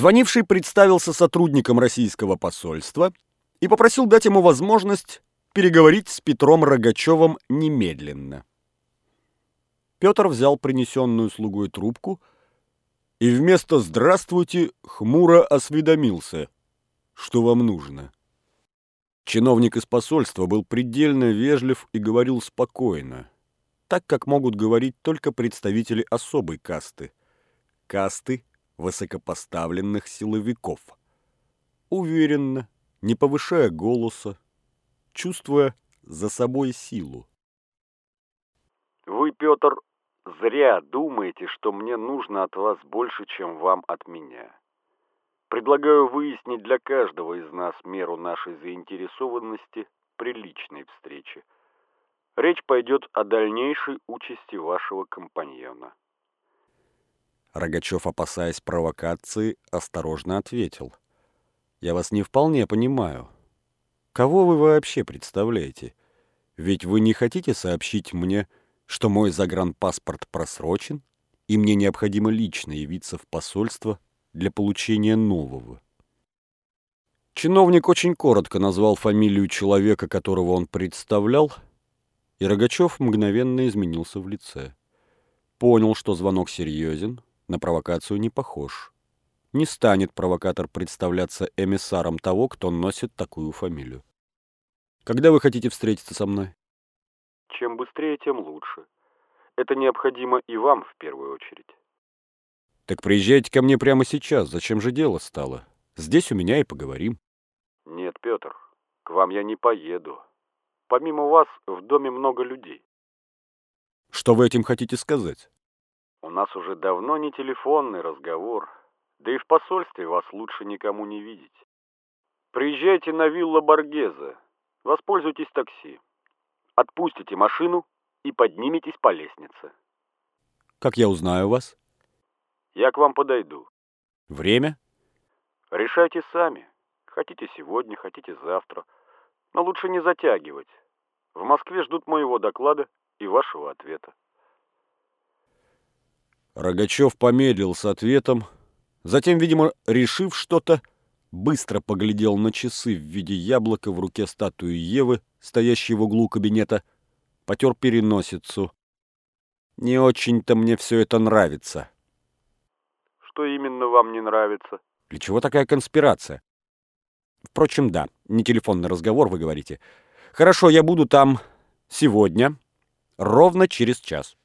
Звонивший представился сотрудником российского посольства и попросил дать ему возможность переговорить с Петром Рогачевым немедленно. Петр взял принесенную слугой трубку и вместо «здравствуйте» хмуро осведомился, что вам нужно. Чиновник из посольства был предельно вежлив и говорил спокойно, так как могут говорить только представители особой касты, касты высокопоставленных силовиков. Уверенно, не повышая голоса, чувствуя за собой силу. Вы, Петр, зря думаете, что мне нужно от вас больше, чем вам от меня. Предлагаю выяснить для каждого из нас меру нашей заинтересованности при личной встрече. Речь пойдет о дальнейшей участи вашего компаньона. Рогачев, опасаясь провокации, осторожно ответил. «Я вас не вполне понимаю. Кого вы вообще представляете? Ведь вы не хотите сообщить мне, что мой загранпаспорт просрочен, и мне необходимо лично явиться в посольство для получения нового». Чиновник очень коротко назвал фамилию человека, которого он представлял, и Рогачев мгновенно изменился в лице. Понял, что звонок серьезен, на провокацию не похож. Не станет провокатор представляться эмиссаром того, кто носит такую фамилию. Когда вы хотите встретиться со мной? Чем быстрее, тем лучше. Это необходимо и вам в первую очередь. Так приезжайте ко мне прямо сейчас. Зачем же дело стало? Здесь у меня и поговорим. Нет, Петр, к вам я не поеду. Помимо вас в доме много людей. Что вы этим хотите сказать? У нас уже давно не телефонный разговор, да и в посольстве вас лучше никому не видеть. Приезжайте на вилла Боргеза, воспользуйтесь такси. Отпустите машину и подниметесь по лестнице. Как я узнаю вас? Я к вам подойду. Время? Решайте сами. Хотите сегодня, хотите завтра. Но лучше не затягивать. В Москве ждут моего доклада и вашего ответа. Рогачев помедлил с ответом, затем, видимо, решив что-то, быстро поглядел на часы в виде яблока в руке статуи Евы, стоящей в углу кабинета, потер переносицу. «Не очень-то мне все это нравится». «Что именно вам не нравится?» «Для чего такая конспирация?» «Впрочем, да, не телефонный разговор, вы говорите. Хорошо, я буду там сегодня, ровно через час».